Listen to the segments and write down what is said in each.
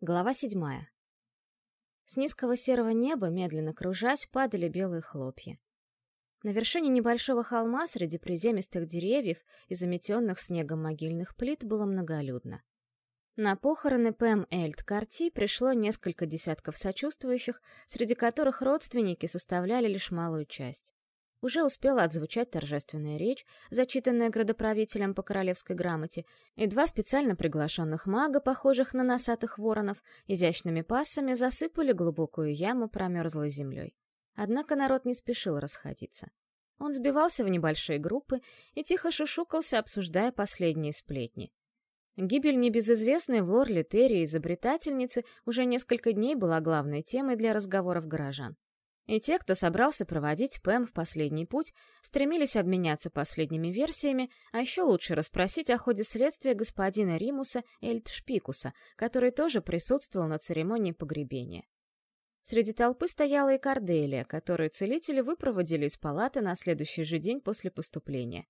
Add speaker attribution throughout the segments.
Speaker 1: Глава седьмая. С низкого серого неба, медленно кружась, падали белые хлопья. На вершине небольшого холма среди приземистых деревьев и заметенных снегом могильных плит было многолюдно. На похороны Пэм Эльт Карти пришло несколько десятков сочувствующих, среди которых родственники составляли лишь малую часть. Уже успела отзвучать торжественная речь, зачитанная градоправителем по королевской грамоте, и два специально приглашенных мага, похожих на носатых воронов, изящными пассами засыпали глубокую яму промерзлой землей. Однако народ не спешил расходиться. Он сбивался в небольшие группы и тихо шушукался, обсуждая последние сплетни. Гибель небезызвестной в лор-литерии изобретательницы уже несколько дней была главной темой для разговоров горожан. И те, кто собрался проводить Пэм в последний путь, стремились обменяться последними версиями, а еще лучше расспросить о ходе следствия господина Римуса Эльтшпикуса, который тоже присутствовал на церемонии погребения. Среди толпы стояла и Корделия, которую целители выпроводили из палаты на следующий же день после поступления.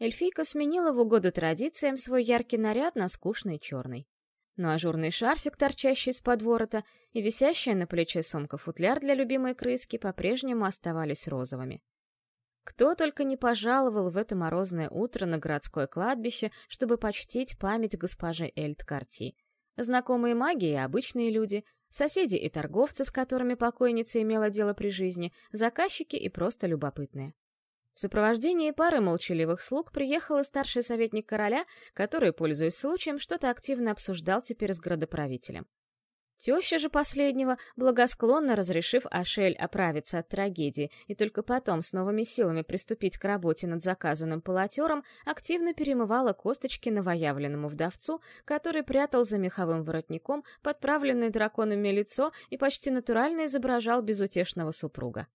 Speaker 1: Эльфийка сменила в угоду традициям свой яркий наряд на скучный черный но ажурный шарфик, торчащий из-под ворота, и висящая на плече сумка-футляр для любимой крыски по-прежнему оставались розовыми. Кто только не пожаловал в это морозное утро на городское кладбище, чтобы почтить память госпожи Эльт Карти. Знакомые маги и обычные люди, соседи и торговцы, с которыми покойница имела дело при жизни, заказчики и просто любопытные. В сопровождении пары молчаливых слуг приехал и старший советник короля, который, пользуясь случаем, что-то активно обсуждал теперь с градоправителем. Теща же последнего, благосклонно разрешив Ашель оправиться от трагедии и только потом с новыми силами приступить к работе над заказанным полотером, активно перемывала косточки новоявленному вдовцу, который прятал за меховым воротником подправленное драконами лицо и почти натурально изображал безутешного супруга.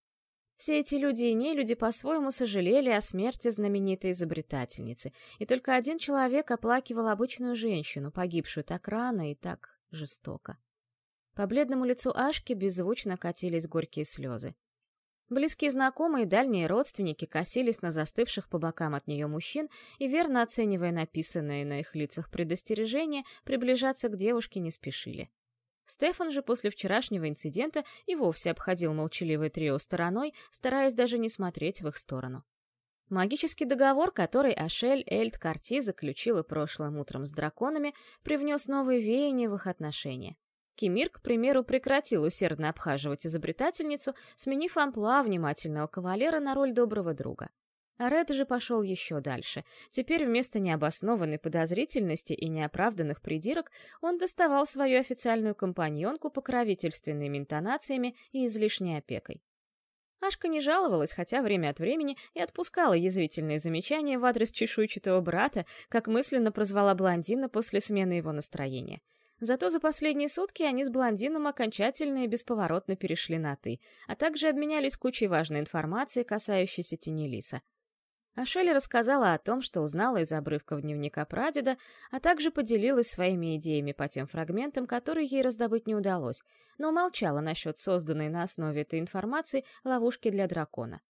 Speaker 1: Все эти люди и нелюди по-своему сожалели о смерти знаменитой изобретательницы, и только один человек оплакивал обычную женщину, погибшую так рано и так жестоко. По бледному лицу Ашки беззвучно катились горькие слезы. Близкие знакомые и дальние родственники косились на застывших по бокам от нее мужчин и, верно оценивая написанные на их лицах предостережения, приближаться к девушке не спешили. Стефан же после вчерашнего инцидента и вовсе обходил молчаливое трио стороной, стараясь даже не смотреть в их сторону. Магический договор, который Ашель Эльд Карти заключила прошлым утром с драконами, привнес новые веяния в их отношения. Кемир, к примеру, прекратил усердно обхаживать изобретательницу, сменив амплуа внимательного кавалера на роль доброго друга. А Ред же пошел еще дальше. Теперь вместо необоснованной подозрительности и неоправданных придирок он доставал свою официальную компаньонку покровительственными интонациями и излишней опекой. Ашка не жаловалась, хотя время от времени и отпускала язвительные замечания в адрес чешуйчатого брата, как мысленно прозвала блондина после смены его настроения. Зато за последние сутки они с блондином окончательно и бесповоротно перешли на «ты», а также обменялись кучей важной информации, касающейся Тенелиса — Ашель рассказала о том, что узнала из обрывков дневника прадеда, а также поделилась своими идеями по тем фрагментам, которые ей раздобыть не удалось, но молчала насчет созданной на основе этой информации ловушки для дракона.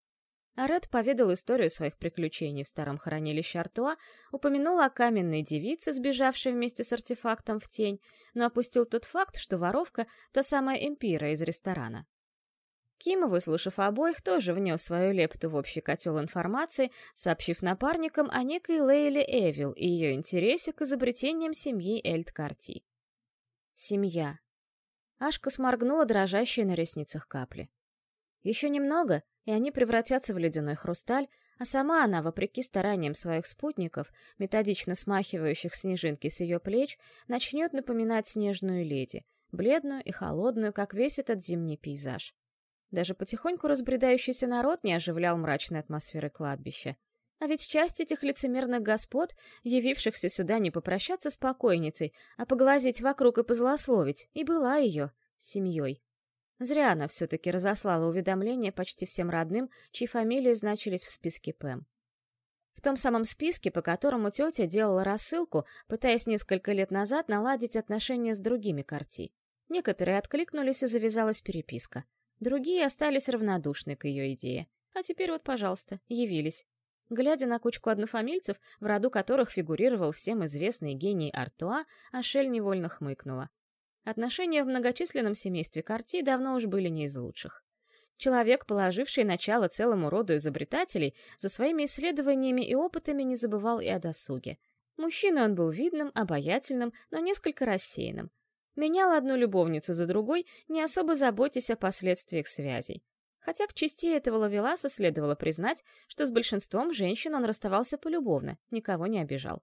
Speaker 1: Аред поведал историю своих приключений в старом хранилище Артуа, упомянул о каменной девице, сбежавшей вместе с артефактом в тень, но опустил тот факт, что воровка — та самая Эмпира из ресторана. Ким, выслушав обоих, тоже внес свою лепту в общий котел информации, сообщив напарникам о некой Лейле Эвил и ее интересе к изобретениям семьи Эльд Карти. Семья. Ашка сморгнула дрожащие на ресницах капли. Еще немного, и они превратятся в ледяной хрусталь, а сама она, вопреки стараниям своих спутников, методично смахивающих снежинки с ее плеч, начнет напоминать снежную леди, бледную и холодную, как весь этот зимний пейзаж. Даже потихоньку разбредающийся народ не оживлял мрачной атмосферы кладбища. А ведь часть этих лицемерных господ, явившихся сюда не попрощаться с покойницей, а поглазеть вокруг и позлословить, и была ее семьей. Зря она все-таки разослала уведомление почти всем родным, чьи фамилии значились в списке ПЭМ. В том самом списке, по которому тетя делала рассылку, пытаясь несколько лет назад наладить отношения с другими карти. Некоторые откликнулись, и завязалась переписка — Другие остались равнодушны к ее идее. А теперь вот, пожалуйста, явились. Глядя на кучку однофамильцев, в роду которых фигурировал всем известный гений Артуа, Ашель невольно хмыкнула. Отношения в многочисленном семействе Карти давно уж были не из лучших. Человек, положивший начало целому роду изобретателей, за своими исследованиями и опытами не забывал и о досуге. Мужчиной он был видным, обаятельным, но несколько рассеянным. Менял одну любовницу за другой, не особо заботясь о последствиях связей. Хотя к чести этого ловеласа следовало признать, что с большинством женщин он расставался полюбовно, никого не обижал.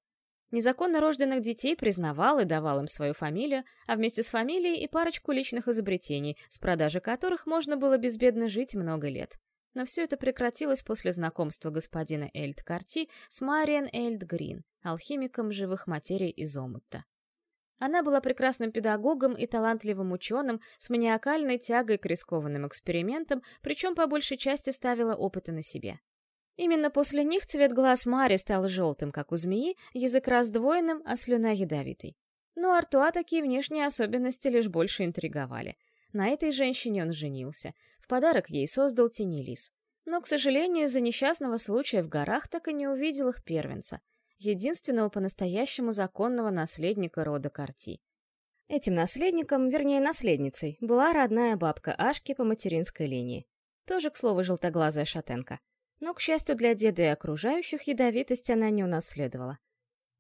Speaker 1: Незаконно рожденных детей признавал и давал им свою фамилию, а вместе с фамилией и парочку личных изобретений, с продажи которых можно было безбедно жить много лет. Но все это прекратилось после знакомства господина Эльд Карти с Мариан Эльд Грин, алхимиком живых материй из Омутта. Она была прекрасным педагогом и талантливым ученым с маниакальной тягой к рискованным экспериментам, причем по большей части ставила опыты на себе. Именно после них цвет глаз Мари стал желтым, как у змеи, язык раздвоенным, а слюна ядовитой. Но Артуа такие внешние особенности лишь больше интриговали. На этой женщине он женился. В подарок ей создал тенелис. Но, к сожалению, из-за несчастного случая в горах так и не увидел их первенца — единственного по-настоящему законного наследника рода Карти. Этим наследником, вернее наследницей, была родная бабка Ашки по материнской линии. Тоже, к слову, желтоглазая шатенка. Но, к счастью для деда и окружающих, ядовитость она не унаследовала.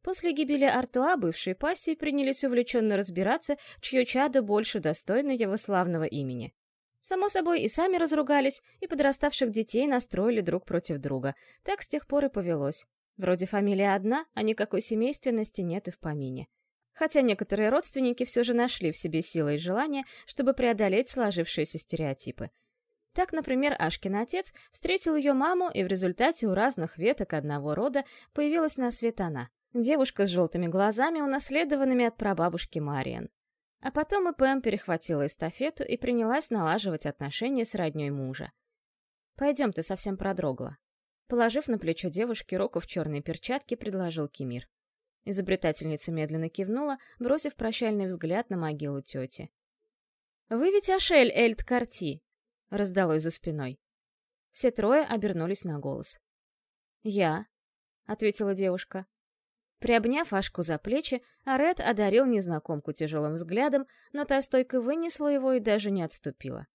Speaker 1: После гибели Артуа бывшие пассии принялись увлеченно разбираться, чье чадо больше достойно его славного имени. Само собой, и сами разругались, и подраставших детей настроили друг против друга. Так с тех пор и повелось. Вроде фамилия одна, а никакой семейственности нет и в помине. Хотя некоторые родственники все же нашли в себе силы и желание, чтобы преодолеть сложившиеся стереотипы. Так, например, Ашкин отец встретил ее маму, и в результате у разных веток одного рода появилась на свет она. Девушка с желтыми глазами, унаследованными от прабабушки Мариан. А потом и Пэм перехватила эстафету и принялась налаживать отношения с родней мужа. «Пойдем, ты совсем продрогла», Положив на плечо девушки руку в черной перчатке, предложил Кемир. Изобретательница медленно кивнула, бросив прощальный взгляд на могилу тети. «Вы ведь Ашель Эльд Карти!» — раздалось за спиной. Все трое обернулись на голос. «Я», — ответила девушка. Приобняв Ашку за плечи, Арет одарил незнакомку тяжелым взглядом, но та стойко вынесла его и даже не отступила.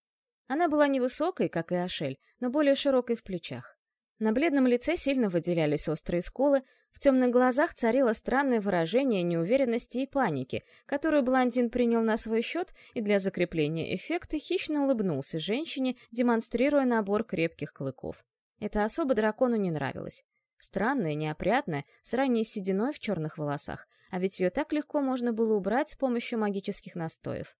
Speaker 1: Она была невысокой, как и Ашель, но более широкой в плечах. На бледном лице сильно выделялись острые сколы, в темных глазах царило странное выражение неуверенности и паники, которую блондин принял на свой счет и для закрепления эффекта хищно улыбнулся женщине, демонстрируя набор крепких клыков. Это особо дракону не нравилось. Странная, неопрятная, с ранней сединой в черных волосах, а ведь ее так легко можно было убрать с помощью магических настоев.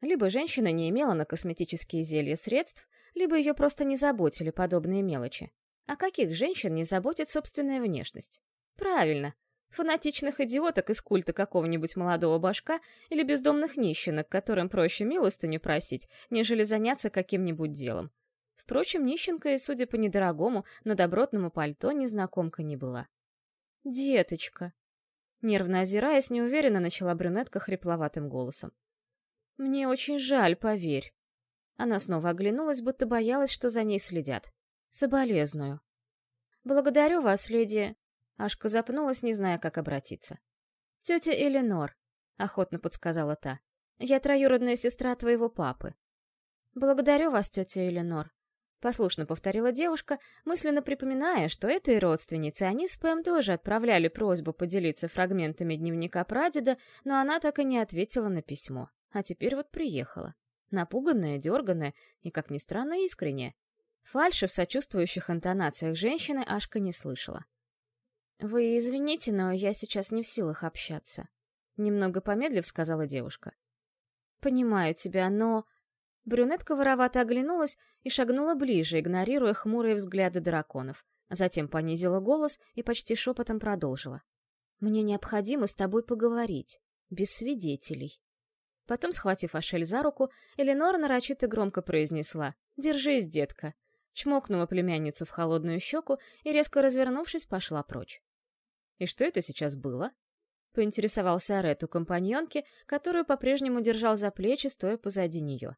Speaker 1: Либо женщина не имела на косметические зелья средств, либо ее просто не заботили подобные мелочи. А каких женщин не заботит собственная внешность? Правильно, фанатичных идиоток из культа какого-нибудь молодого башка или бездомных нищенок, которым проще милостыню просить, нежели заняться каким-нибудь делом. Впрочем, нищенка и, судя по недорогому, но добротному пальто, незнакомка не была. «Деточка!» Нервно озираясь, неуверенно начала брюнетка хрипловатым голосом. «Мне очень жаль, поверь». Она снова оглянулась, будто боялась, что за ней следят. Соболезную. Благодарю вас, леди... Ашка запнулась, не зная, как обратиться. Тетя Эленор, охотно подсказала та. Я троюродная сестра твоего папы. Благодарю вас, тетя Эленор. Послушно повторила девушка, мысленно припоминая, что этой родственнице они с Пэм тоже отправляли просьбу поделиться фрагментами дневника прадеда, но она так и не ответила на письмо. А теперь вот приехала. Напуганная, дерганная и, как ни странно, искренняя. Фальши в сочувствующих интонациях женщины Ашка не слышала. «Вы извините, но я сейчас не в силах общаться», — немного помедлив сказала девушка. «Понимаю тебя, но...» Брюнетка воровато оглянулась и шагнула ближе, игнорируя хмурые взгляды драконов. Затем понизила голос и почти шепотом продолжила. «Мне необходимо с тобой поговорить, без свидетелей». Потом, схватив Ашель за руку, Эленора нарочито громко произнесла «Держись, детка, чмокнула племянницу в холодную щеку и, резко развернувшись, пошла прочь. «И что это сейчас было?» — поинтересовался Арет у компаньонки, которую по-прежнему держал за плечи, стоя позади нее.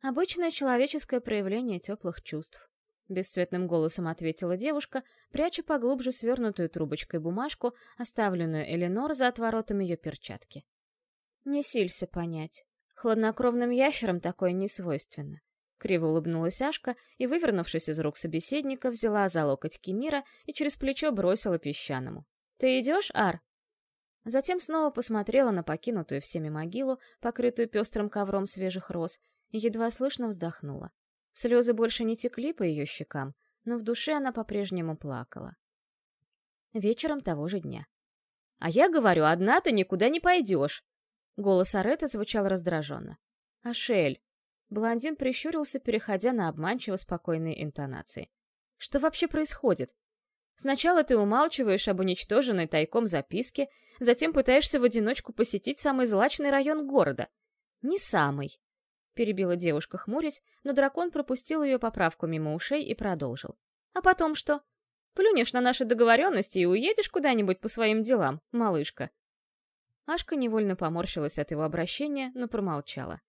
Speaker 1: «Обычное человеческое проявление теплых чувств», — бесцветным голосом ответила девушка, пряча поглубже свернутую трубочкой бумажку, оставленную Эленор за отворотом ее перчатки. Не силься понять. Хладнокровным ящерам такое не свойственно. Криво улыбнулась Ашка и, вывернувшись из рук собеседника, взяла за локоть Кемира и через плечо бросила песчаному. «Ты идешь, Ар?» Затем снова посмотрела на покинутую всеми могилу, покрытую пестрым ковром свежих роз, и едва слышно вздохнула. Слезы больше не текли по ее щекам, но в душе она по-прежнему плакала. Вечером того же дня. «А я говорю, одна ты никуда не пойдешь!» Голос Ареты звучал раздраженно. «Ашель!» Блондин прищурился, переходя на обманчиво спокойные интонации. «Что вообще происходит? Сначала ты умалчиваешь об уничтоженной тайком записке, затем пытаешься в одиночку посетить самый злачный район города. Не самый!» Перебила девушка, хмурясь, но дракон пропустил ее поправку мимо ушей и продолжил. «А потом что? Плюнешь на наши договоренности и уедешь куда-нибудь по своим делам, малышка. Ашка невольно поморщилась от его обращения, но промолчала.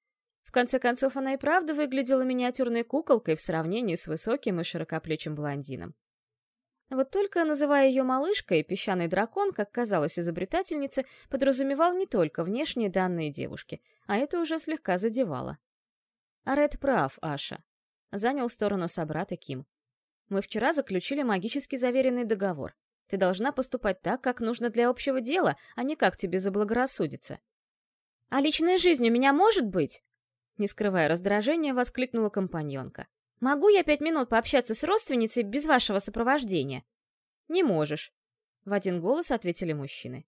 Speaker 1: В конце концов, она и правда выглядела миниатюрной куколкой в сравнении с высоким и широкоплечим блондином. Вот только, называя ее малышкой, песчаный дракон, как казалось изобретательнице, подразумевал не только внешние данные девушки, а это уже слегка задевало. «Арет прав, Аша», — занял сторону собрата Ким. «Мы вчера заключили магически заверенный договор. Ты должна поступать так, как нужно для общего дела, а не как тебе заблагорассудится. «А личная жизнь у меня может быть?» Не скрывая раздражения, воскликнула компаньонка. «Могу я пять минут пообщаться с родственницей без вашего сопровождения?» «Не можешь», — в один голос ответили мужчины.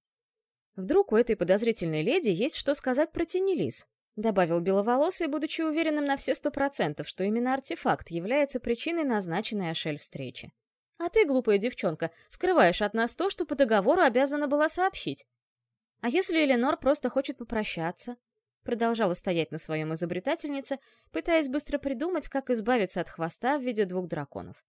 Speaker 1: «Вдруг у этой подозрительной леди есть что сказать про Тенелис?» — добавил Беловолосый, будучи уверенным на все сто процентов, что именно артефакт является причиной назначенной Ашель встречи. А ты, глупая девчонка, скрываешь от нас то, что по договору обязана была сообщить. А если Эленор просто хочет попрощаться? Продолжала стоять на своем изобретательнице, пытаясь быстро придумать, как избавиться от хвоста в виде двух драконов.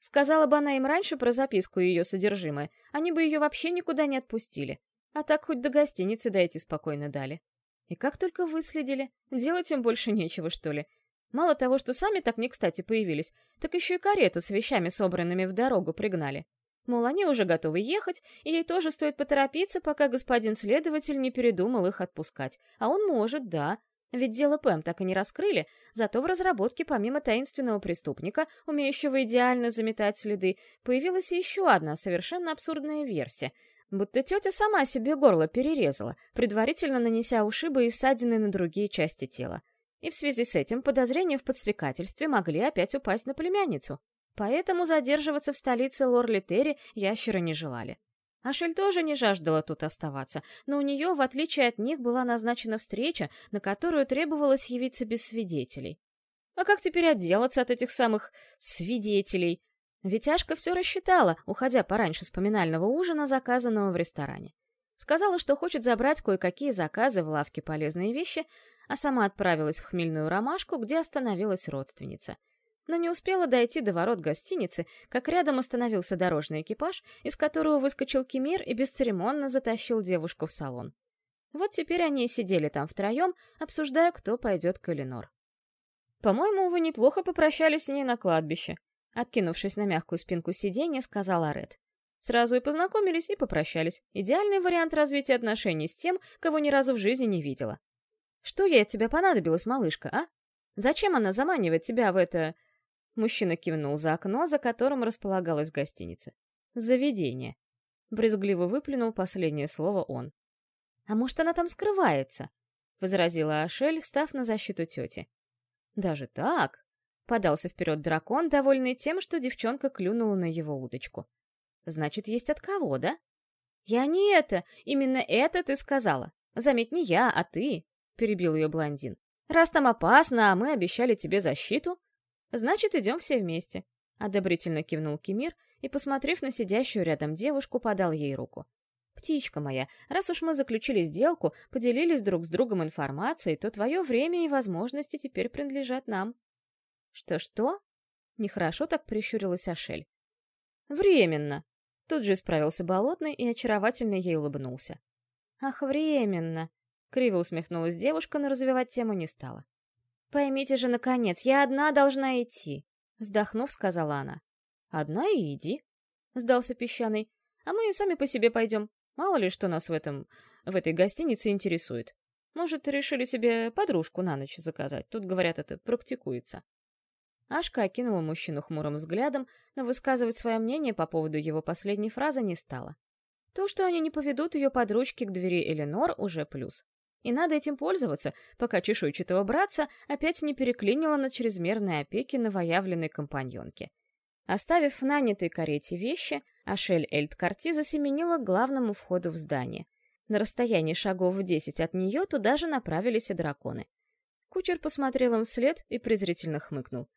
Speaker 1: Сказала бы она им раньше про записку и ее содержимое, они бы ее вообще никуда не отпустили. А так хоть до гостиницы дойти спокойно дали. И как только выследили, делать им больше нечего, что ли. Мало того, что сами так не кстати появились, так еще и карету с вещами, собранными в дорогу, пригнали. Мол, они уже готовы ехать, и ей тоже стоит поторопиться, пока господин следователь не передумал их отпускать. А он может, да. Ведь дело Пэм так и не раскрыли, зато в разработке помимо таинственного преступника, умеющего идеально заметать следы, появилась еще одна совершенно абсурдная версия. Будто тетя сама себе горло перерезала, предварительно нанеся ушибы и ссадины на другие части тела и в связи с этим подозрения в подстрекательстве могли опять упасть на племянницу. Поэтому задерживаться в столице Лорлитери ящеры не желали. Ашель тоже не жаждала тут оставаться, но у нее, в отличие от них, была назначена встреча, на которую требовалось явиться без свидетелей. А как теперь отделаться от этих самых «свидетелей»? Ведь Ашка все рассчитала, уходя пораньше с поминального ужина, заказанного в ресторане. Сказала, что хочет забрать кое-какие заказы в лавке полезные вещи, а сама отправилась в хмельную ромашку, где остановилась родственница. Но не успела дойти до ворот гостиницы, как рядом остановился дорожный экипаж, из которого выскочил Кемир и бесцеремонно затащил девушку в салон. Вот теперь они сидели там втроем, обсуждая, кто пойдет к Эленор. «По-моему, вы неплохо попрощались с ней на кладбище», откинувшись на мягкую спинку сиденья, сказала Ред. Сразу и познакомились, и попрощались. Идеальный вариант развития отношений с тем, кого ни разу в жизни не видела. Что ей от тебя понадобилось, малышка, а? Зачем она заманивает тебя в это...» Мужчина кивнул за окно, за которым располагалась гостиница. «Заведение». Брезгливо выплюнул последнее слово он. «А может, она там скрывается?» — возразила Ашель, встав на защиту тети. «Даже так?» — подался вперед дракон, довольный тем, что девчонка клюнула на его удочку. «Значит, есть от кого, да?» «Я не это! Именно это ты сказала! Заметь, не я, а ты!» — перебил ее блондин. «Раз там опасно, а мы обещали тебе защиту, значит, идем все вместе». Одобрительно кивнул Кемир и, посмотрев на сидящую рядом девушку, подал ей руку. «Птичка моя, раз уж мы заключили сделку, поделились друг с другом информацией, то твое время и возможности теперь принадлежат нам». «Что-что?» — нехорошо так прищурилась Ашель. «Временно!» Тут же исправился Болотный и очаровательно ей улыбнулся. «Ах, временно!» Криво усмехнулась девушка, но развивать тему не стала. «Поймите же, наконец, я одна должна идти!» Вздохнув, сказала она. «Одна и иди», — сдался песчаный. «А мы и сами по себе пойдем. Мало ли что нас в этом... в этой гостинице интересует». Может, решили себе подружку на ночь заказать. Тут, говорят, это практикуется. Ашка окинула мужчину хмурым взглядом, но высказывать свое мнение по поводу его последней фразы не стала. То, что они не поведут ее под ручки к двери Эленор, уже плюс. И надо этим пользоваться, пока чешуйчатого братца опять не переклинило на чрезмерной опеки новоявленной компаньонки. Оставив нанятой карете вещи, Ашель Эльд-Карти засеменила к главному входу в здание. На расстоянии шагов в десять от нее туда же направились и драконы. Кучер посмотрел им вслед и презрительно хмыкнул.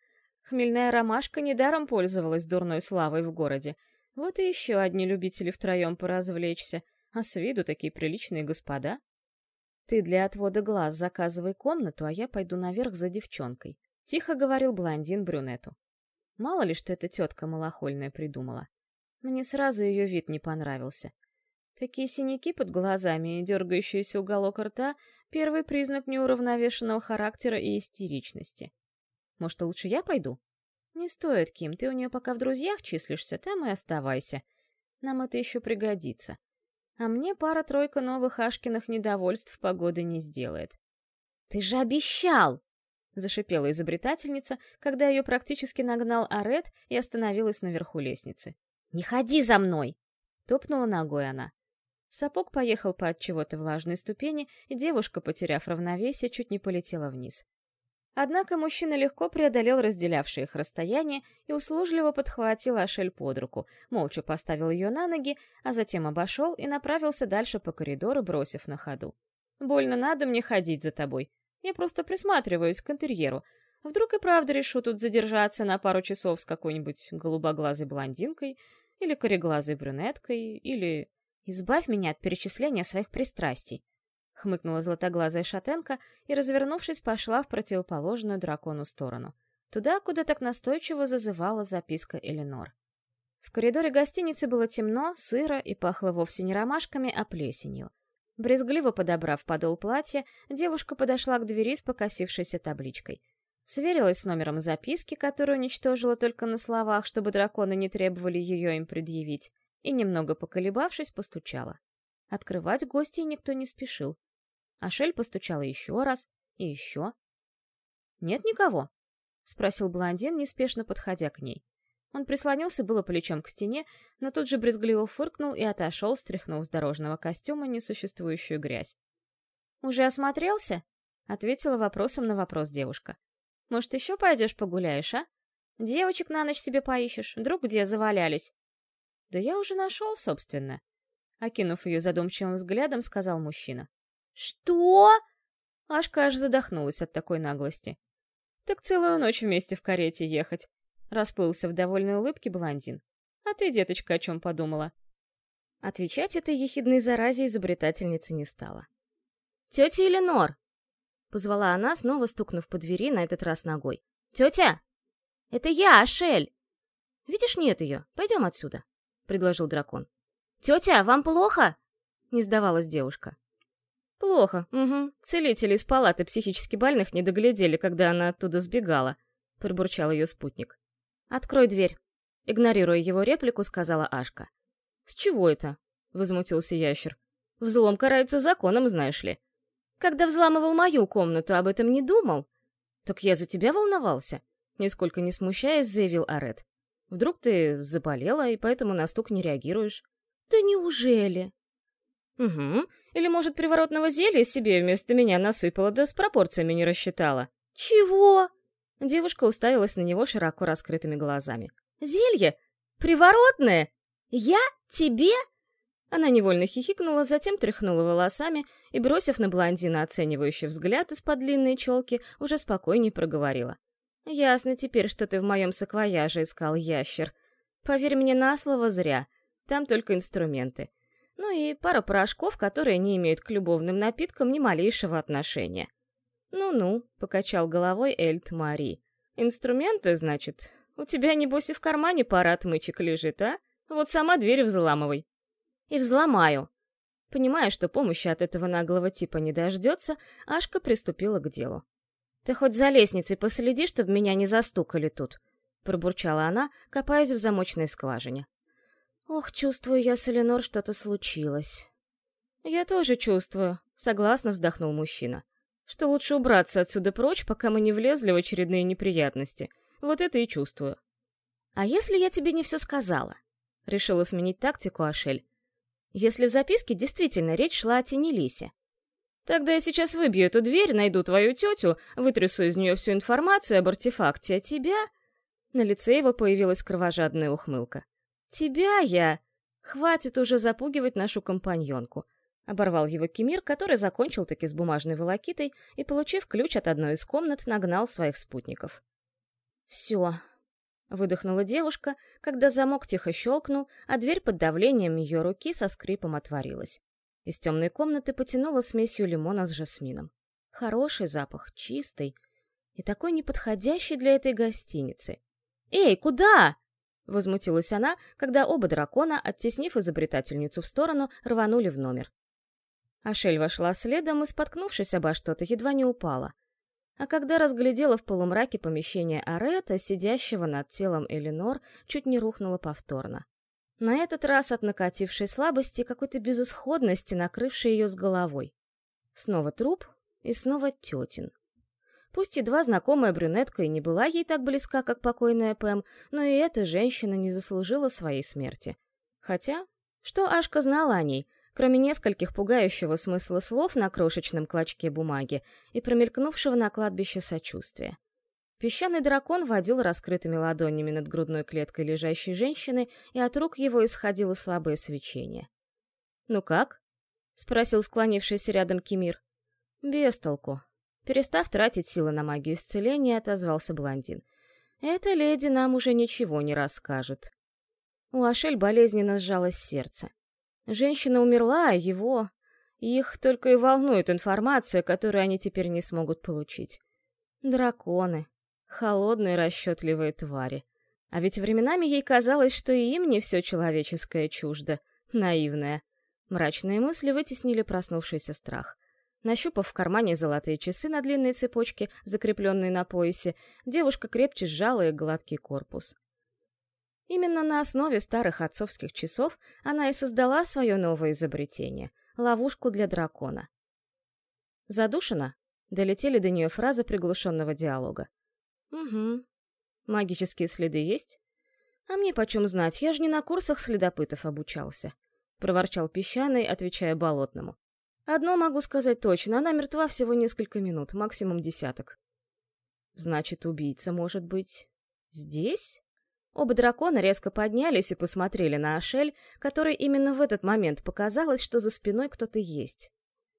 Speaker 1: Хмельная ромашка недаром пользовалась дурной славой в городе. Вот и еще одни любители втроем поразвлечься, а с виду такие приличные господа. «Ты для отвода глаз заказывай комнату, а я пойду наверх за девчонкой», — тихо говорил блондин брюнету. Мало ли, что эта тетка малохольная придумала. Мне сразу ее вид не понравился. Такие синяки под глазами и дергающийся уголок рта — первый признак неуравновешенного характера и истеричности. Может, лучше я пойду? Не стоит, Ким, ты у нее пока в друзьях числишься, там и оставайся. Нам это еще пригодится. А мне пара-тройка новых Ашкиных недовольств погоды не сделает. «Ты же обещал!» — зашипела изобретательница, когда ее практически нагнал Арет и остановилась наверху лестницы. «Не ходи за мной!» — топнула ногой она. Сапог поехал по от чего-то влажной ступени, и девушка, потеряв равновесие, чуть не полетела вниз. Однако мужчина легко преодолел разделявшее их расстояние и услужливо подхватил Ашель под руку, молча поставил ее на ноги, а затем обошел и направился дальше по коридору, бросив на ходу. «Больно надо мне ходить за тобой. Я просто присматриваюсь к интерьеру. Вдруг и правда решу тут задержаться на пару часов с какой-нибудь голубоглазой блондинкой или кореглазой брюнеткой, или... Избавь меня от перечисления своих пристрастий», — хмыкнула златоглазая шатенка и, развернувшись, пошла в противоположную дракону сторону. Туда, куда так настойчиво зазывала записка Эленор. В коридоре гостиницы было темно, сыро и пахло вовсе не ромашками, а плесенью. Брезгливо подобрав подол платья, девушка подошла к двери с покосившейся табличкой. Сверилась с номером записки, которую уничтожила только на словах, чтобы драконы не требовали ее им предъявить, и, немного поколебавшись, постучала. Открывать гостей никто не спешил. Ашель постучала еще раз и еще. «Нет никого?» — спросил блондин, неспешно подходя к ней. Он прислонился было плечом к стене, но тут же брезгливо фыркнул и отошел, стряхнув с дорожного костюма несуществующую грязь. «Уже осмотрелся?» — ответила вопросом на вопрос девушка. «Может, еще пойдешь погуляешь, а? Девочек на ночь себе поищешь, вдруг где завалялись?» «Да я уже нашел, собственно», — окинув ее задумчивым взглядом, сказал мужчина. «Что?» Ашка аж задохнулась от такой наглости. «Так целую ночь вместе в карете ехать. Расплылся в довольной улыбке блондин. «А ты, деточка, о чем подумала?» Отвечать этой ехидной заразе изобретательница не стала. «Тетя Эленор!» — позвала она, снова стукнув по двери, на этот раз ногой. «Тетя! Это я, Ашель!» «Видишь, нет ее. Пойдем отсюда», — предложил дракон. «Тетя, вам плохо?» — не сдавалась девушка. «Плохо, угу. Целители из палаты психически больных не доглядели, когда она оттуда сбегала», — пробурчал ее спутник. «Открой дверь», — игнорируя его реплику, сказала Ашка. «С чего это?» — возмутился ящер. «Взлом карается законом, знаешь ли. Когда взламывал мою комнату, об этом не думал?» «Так я за тебя волновался», — нисколько не смущаясь, заявил Арет. «Вдруг ты заболела, и поэтому на стук не реагируешь?» «Да неужели?» «Угу. Или, может, приворотного зелья себе вместо меня насыпала, да с пропорциями не рассчитала?» «Чего?» Девушка уставилась на него широко раскрытыми глазами. «Зелье? Приворотное? Я? Тебе?» Она невольно хихикнула, затем тряхнула волосами и, бросив на блондина оценивающий взгляд из-под длинной челки, уже спокойнее проговорила. «Ясно теперь, что ты в моем саквояже искал ящер. Поверь мне на слово зря. Там только инструменты. Ну и пара порошков, которые не имеют к любовным напиткам ни малейшего отношения. «Ну-ну», — покачал головой Эльт Мари. «Инструменты, значит? У тебя, небось, и в кармане пара отмычек лежит, а? Вот сама дверь взламывай». «И взломаю». Понимая, что помощи от этого наглого типа не дождется, Ашка приступила к делу. «Ты хоть за лестницей последи, чтобы меня не застукали тут», — пробурчала она, копаясь в замочной скважине. «Ох, чувствую я с Эленор, что-то случилось». «Я тоже чувствую», Согласно вздохнул мужчина. Что лучше убраться отсюда прочь, пока мы не влезли в очередные неприятности. Вот это и чувствую. А если я тебе не все сказала? Решила сменить тактику Ашель. Если в записке действительно речь шла о Тенелисе. Тогда я сейчас выбью эту дверь, найду твою тетю, вытрясу из нее всю информацию об артефакте, а тебя... На лице его появилась кровожадная ухмылка. «Тебя я...» «Хватит уже запугивать нашу компаньонку», — оборвал его Кемир, который закончил таки с бумажной волокитой и, получив ключ от одной из комнат, нагнал своих спутников. «Все», — выдохнула девушка, когда замок тихо щелкнул, а дверь под давлением ее руки со скрипом отворилась. Из темной комнаты потянуло смесью лимона с жасмином. Хороший запах, чистый и такой неподходящий для этой гостиницы. «Эй, куда?» — возмутилась она, когда оба дракона, оттеснив изобретательницу в сторону, рванули в номер. Ашель вошла следом и, споткнувшись обо что-то, едва не упала. А когда разглядела в полумраке помещение Арета, сидящего над телом Элинор, чуть не рухнула повторно. На этот раз от накатившей слабости и какой-то безысходности, накрывшей ее с головой. Снова труп и снова тетин. Пусть едва знакомая брюнетка и не была ей так близка, как покойная Пэм, но и эта женщина не заслужила своей смерти. Хотя, что Ашка знала о ней, кроме нескольких пугающего смысла слов на крошечном клочке бумаги и промелькнувшего на кладбище сочувствия? Песчаный дракон водил раскрытыми ладонями над грудной клеткой лежащей женщины, и от рук его исходило слабое свечение. «Ну как?» — спросил склонившийся рядом Кемир. «Без толку», Перестав тратить силы на магию исцеления, отозвался блондин. «Эта леди нам уже ничего не расскажет». У Ашель болезненно сжалось сердце. Женщина умерла, а его... Их только и волнует информация, которую они теперь не смогут получить. Драконы. Холодные расчетливые твари. А ведь временами ей казалось, что и им не все человеческое чуждо. Наивная. Мрачные мысли вытеснили проснувшийся страх. Нащупав в кармане золотые часы на длинной цепочке, закрепленные на поясе, девушка крепче сжала их гладкий корпус. Именно на основе старых отцовских часов она и создала свое новое изобретение — ловушку для дракона. «Задушена?» — долетели до нее фразы приглушенного диалога. «Угу. Магические следы есть?» «А мне почем знать, я же не на курсах следопытов обучался», — проворчал песчаный, отвечая болотному. Одно могу сказать точно, она мертва всего несколько минут, максимум десяток. Значит, убийца может быть... здесь? Оба дракона резко поднялись и посмотрели на Ашель, которой именно в этот момент показалось, что за спиной кто-то есть.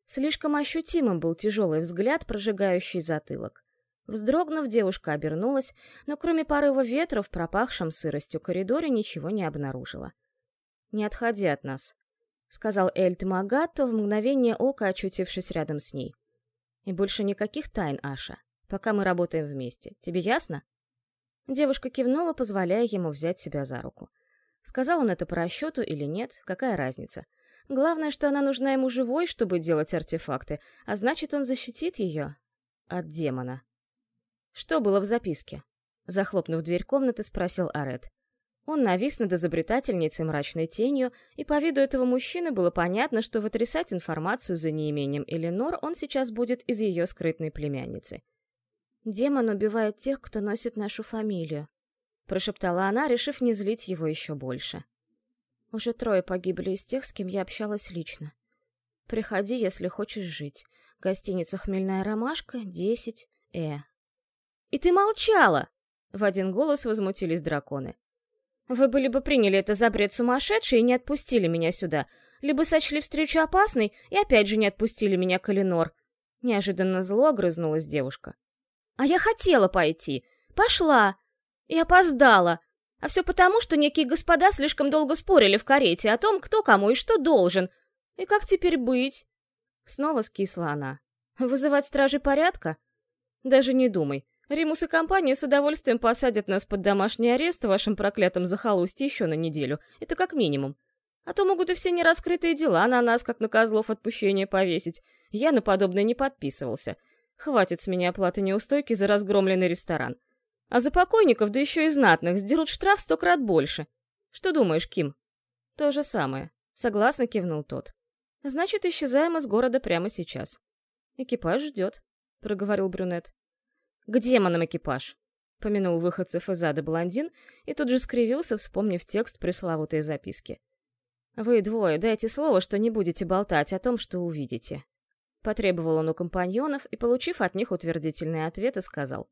Speaker 1: Слишком ощутимым был тяжелый взгляд, прожигающий затылок. Вздрогнув, девушка обернулась, но кроме порыва ветра в пропахшем сыростью коридоре ничего не обнаружила. «Не отходи от нас», — сказал Эльт Магатто в мгновение ока, очутившись рядом с ней. «И больше никаких тайн, Аша, пока мы работаем вместе. Тебе ясно?» Девушка кивнула, позволяя ему взять себя за руку. Сказал он это по расчету или нет, какая разница? Главное, что она нужна ему живой, чтобы делать артефакты, а значит, он защитит ее от демона. Что было в записке? Захлопнув дверь комнаты, спросил Арет. Он навис над изобретательницей мрачной тенью, и по виду этого мужчины было понятно, что вытрясать информацию за неимением Эленор он сейчас будет из ее скрытной племянницы. «Демон убивает тех, кто носит нашу фамилию», — прошептала она, решив не злить его еще больше. «Уже трое погибли из тех, с кем я общалась лично. Приходи, если хочешь жить. Гостиница «Хмельная ромашка», десять, э».
Speaker 2: «И ты молчала!»
Speaker 1: — в один голос возмутились драконы.
Speaker 2: Вы бы либо приняли это за бред сумасшедший и не отпустили меня сюда, либо сочли встречу опасной и опять же не отпустили меня к Эленор. Неожиданно зло огрызнулась девушка. А я хотела пойти. Пошла. И опоздала. А все потому, что некие господа слишком долго спорили в карете о том, кто кому и что должен. И как теперь быть? Снова скисла она. Вызывать стражи порядка? Даже не думай. Римус и компания с удовольствием посадят нас под домашний арест в вашем проклятом захолустье еще на неделю. Это как минимум. А то могут и все нераскрытые дела на нас, как на козлов отпущения, повесить. Я на подобное не подписывался. Хватит с меня оплаты неустойки за разгромленный ресторан. А за покойников, да еще и знатных, сдерут штраф сто крат больше. Что думаешь, Ким? То же самое. Согласно кивнул тот. Значит, исчезаем из города прямо сейчас. Экипаж ждет, — проговорил брюнет. К демонам экипаж, — помянул выходцев из ада блондин и тут же скривился, вспомнив текст пресловутой записки. «Вы двое дайте слово, что не будете болтать о том, что увидите». Потребовал он у компаньонов и, получив от них утвердительный ответ, и сказал.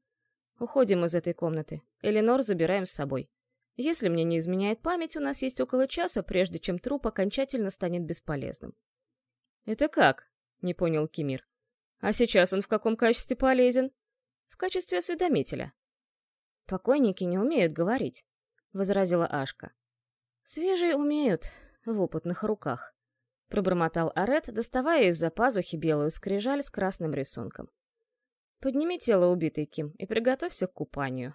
Speaker 2: «Уходим из этой комнаты. Эленор забираем с собой. Если мне не изменяет память, у нас есть около часа, прежде чем труп окончательно станет бесполезным». «Это как?» — не понял Кимир. «А сейчас он в каком качестве полезен?» «В качестве осведомителя». «Покойники не умеют говорить», — возразила Ашка. «Свежие умеют, в опытных руках», — пробормотал Арет, доставая из-за пазухи белую скрижаль с красным рисунком. «Подними тело убитой Ким и приготовься к купанию»,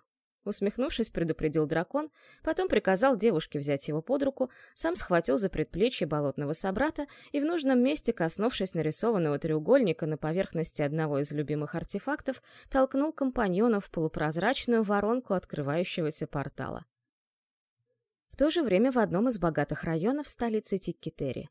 Speaker 2: Усмехнувшись, предупредил дракон, потом приказал девушке взять его под руку, сам схватил за предплечье болотного собрата и в нужном месте, коснувшись нарисованного треугольника на поверхности одного из любимых артефактов, толкнул компаньона в полупрозрачную воронку открывающегося портала. В то же время в одном из богатых районов столицы Тиккитери.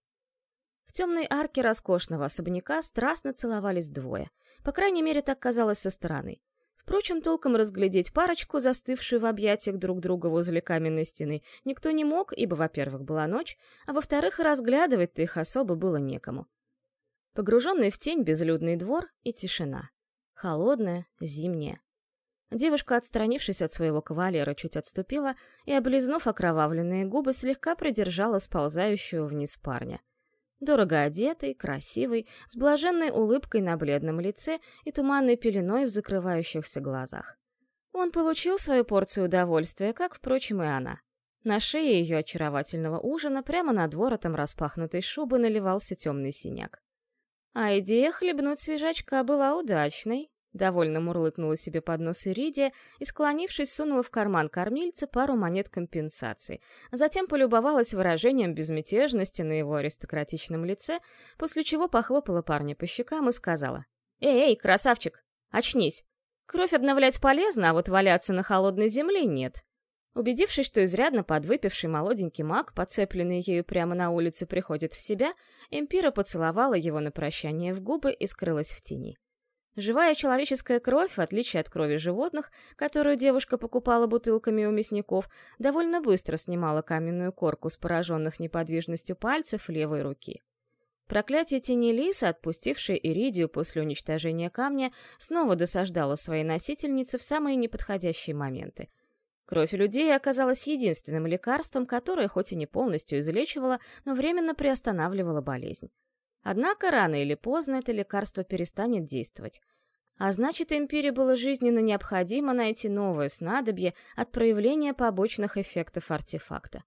Speaker 2: В темной арке роскошного особняка страстно целовались двое. По крайней мере, так казалось со стороны. Впрочем, толком разглядеть парочку, застывшую в объятиях друг друга возле каменной стены, никто не мог, ибо, во-первых, была ночь, а во-вторых, разглядывать-то их особо было некому. Погруженный в тень безлюдный двор и тишина. Холодная, зимняя. Девушка, отстранившись от своего кавалера, чуть отступила и, облизнув окровавленные губы, слегка придержала сползающего вниз парня. Дорого одетый, красивый, с блаженной улыбкой на бледном лице и туманной пеленой в закрывающихся глазах. Он получил свою порцию удовольствия, как, впрочем, и она. На шее ее очаровательного ужина прямо над воротом распахнутой шубы наливался темный синяк. А идея хлебнуть свежачка была удачной, Довольно мурлыкнула себе под нос Иридия и, склонившись, сунула в карман кормильца пару монет компенсации, затем полюбовалась выражением безмятежности на его аристократичном лице, после чего похлопала парня по щекам и сказала «Эй, эй, красавчик, очнись! Кровь обновлять полезно, а вот валяться на холодной земле нет». Убедившись, что изрядно подвыпивший молоденький маг, подцепленный ею прямо на улице, приходит в себя, Эмпира поцеловала его на прощание в губы и скрылась в тени. Живая человеческая кровь, в отличие от крови животных, которую девушка покупала бутылками у мясников, довольно быстро снимала каменную корку с пораженных неподвижностью пальцев левой руки. Проклятие тени лиса, отпустившее Иридию после уничтожения камня, снова досаждало своей носительнице в самые неподходящие моменты. Кровь людей оказалась единственным лекарством, которое хоть и не полностью излечивало, но временно приостанавливало болезнь. Однако рано или поздно это лекарство перестанет действовать. А значит, империи было жизненно необходимо найти новое снадобье от проявления побочных эффектов артефакта.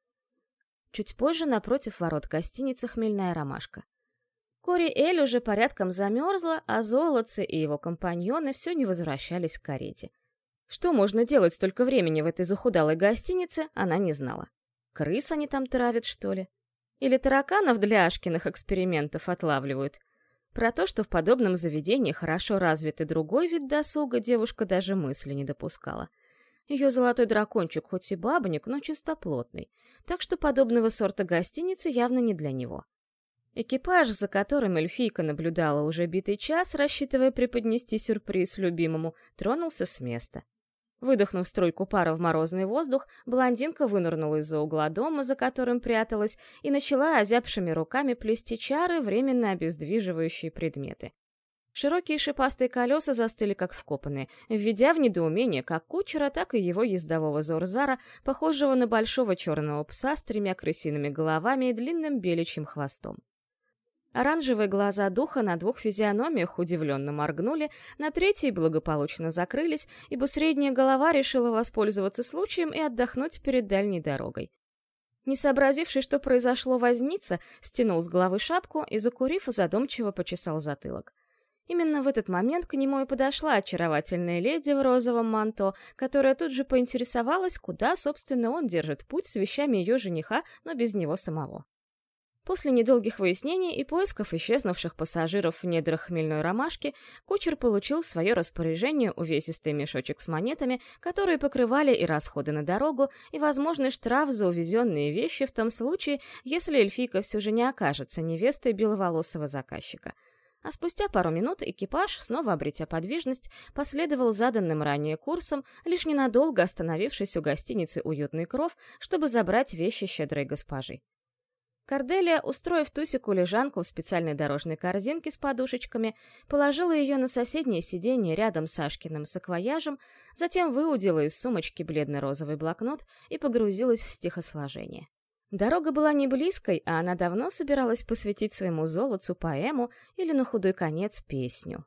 Speaker 2: Чуть позже напротив ворот гостиницы «Хмельная ромашка». Кори Эль уже порядком замерзла, а Золотце и его компаньоны все не возвращались к карете. Что можно делать столько времени в этой захудалой гостинице, она не знала. Крыс они там травят, что ли? Или тараканов для Ашкиных экспериментов отлавливают. Про то, что в подобном заведении хорошо развитый другой вид досуга, девушка даже мысли не допускала. Ее золотой дракончик хоть и бабник, но чистоплотный, так что подобного сорта гостиницы явно не для него. Экипаж, за которым эльфийка наблюдала уже битый час, рассчитывая преподнести сюрприз любимому, тронулся с места. Выдохнув струйку пара в морозный воздух, блондинка вынырнула из-за угла дома, за которым пряталась, и начала озябшими руками плести чары, временно обездвиживающие предметы. Широкие шипастые колеса застыли как вкопанные, введя в недоумение как кучера, так и его ездового Зорзара, похожего на большого черного пса с тремя крысиными головами и длинным беличьим хвостом. Оранжевые глаза духа на двух физиономиях удивленно моргнули, на третьей благополучно закрылись, ибо средняя голова решила воспользоваться случаем и отдохнуть перед дальней дорогой. Не сообразивший, что произошло, возница стянул с головы шапку и, закурив, задумчиво почесал затылок. Именно в этот момент к нему и подошла очаровательная леди в розовом манто, которая тут же поинтересовалась, куда, собственно, он держит путь с вещами ее жениха, но без него самого. После недолгих выяснений и поисков исчезнувших пассажиров в недрах хмельной ромашки, кучер получил в свое распоряжение увесистый мешочек с монетами, которые покрывали и расходы на дорогу, и возможный штраф за увезенные вещи в том случае, если эльфийка все же не окажется невестой беловолосого заказчика. А спустя пару минут экипаж, снова обретя подвижность, последовал заданным ранее курсом, лишь ненадолго остановившись у гостиницы «Уютный кров», чтобы забрать вещи щедрой госпожи. Корделия, устроив Тусику лежанку в специальной дорожной корзинке с подушечками, положила ее на соседнее сиденье рядом с Сашкиным саквояжем, затем выудила из сумочки бледно-розовый блокнот и погрузилась в стихосложение. Дорога была не близкой, а она давно собиралась посвятить своему золотцу поэму или на худой конец песню.